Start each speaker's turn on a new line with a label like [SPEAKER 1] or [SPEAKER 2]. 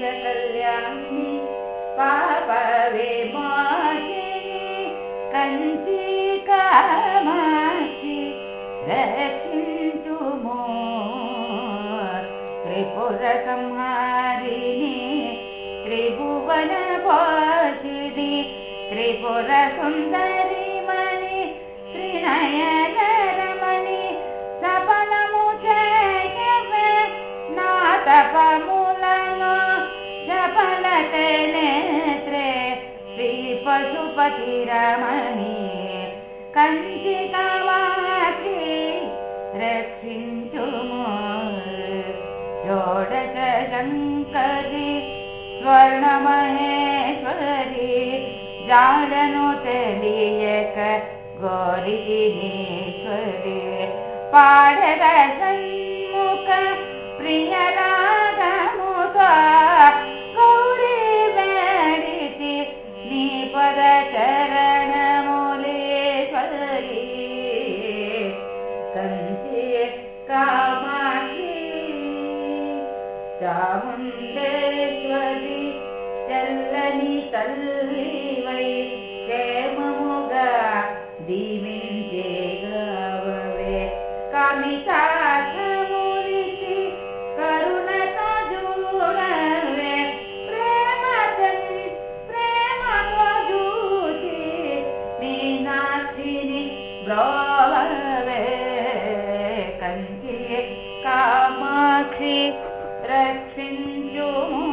[SPEAKER 1] कल्याणि पाप विमोचिनि कञ्ची कामाक्षि रक्षिन्तुमो त्रिपुरसंहारिणि त्रिभुवनपोषिणि त्रिपुरसुन्दरि मणि त्रिनयनरमणि श्रीपशुपतिरमणि कञ्चिकावासि रक्षिन्तुमो षोडशङ्करि स्वर्णमहेश्वरि जाडनु तेलियक गौरिदिनेश्वरि पाडद चामुण्डेश्वरि चल्लनि तल्लि वै क्षेममुगा दिविञ्चे गाववे कामितासमुनिति करुणता जोडवे प्रेमजन् प्रेमको जूति मीनाक्षिनि ब्रोववे कञ्चिये